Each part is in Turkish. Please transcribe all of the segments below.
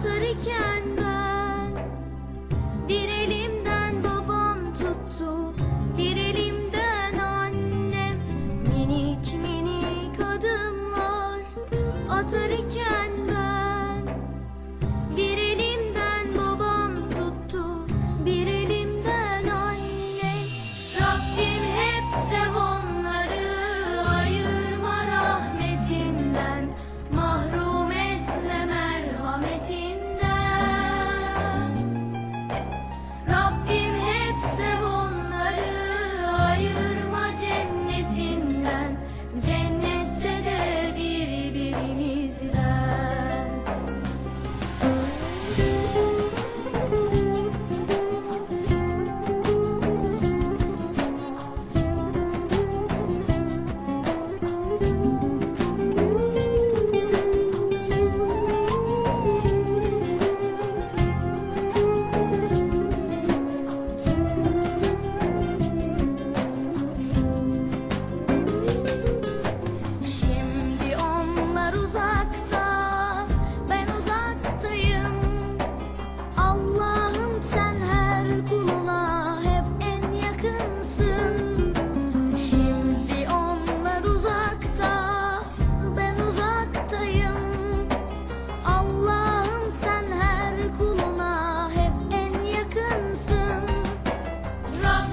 atar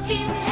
Rabbim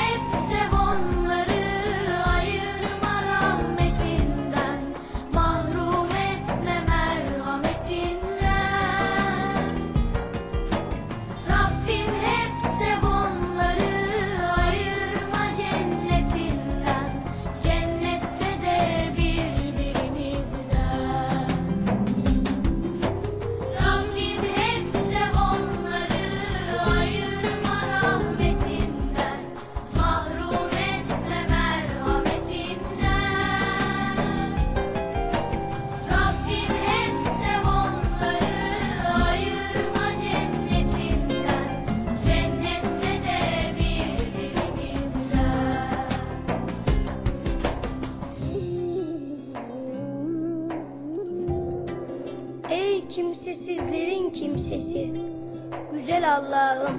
kimsesizlerin kimsesi, güzel Allah'ım.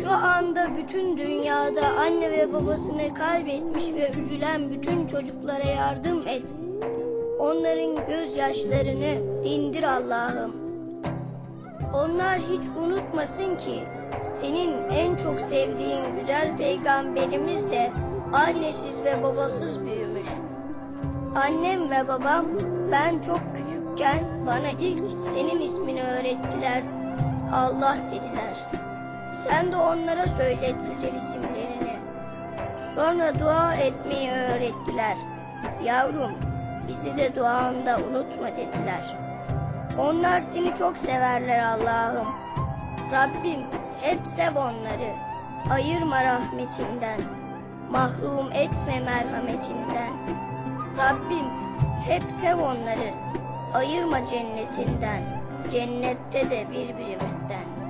Şu anda bütün dünyada anne ve babasını kaybetmiş ve üzülen bütün çocuklara yardım et. Onların gözyaşlarını dindir Allah'ım. Onlar hiç unutmasın ki senin en çok sevdiğin güzel peygamberimiz de annesiz ve babasız büyümüş. Annem ve babam ben çok küçükken bana ilk senin ismini öğrettiler. Allah dediler. Sen de onlara söylet güzel isimlerini. Sonra dua etmeyi öğrettiler. Yavrum bizi de duanda unutma dediler. Onlar seni çok severler Allah'ım. Rabbim hep sev onları. Ayırma rahmetinden. Mahrum etme merhametinden. Rabbim hep sev onları. Ayırma cennetinden. Cennette de birbirimizden.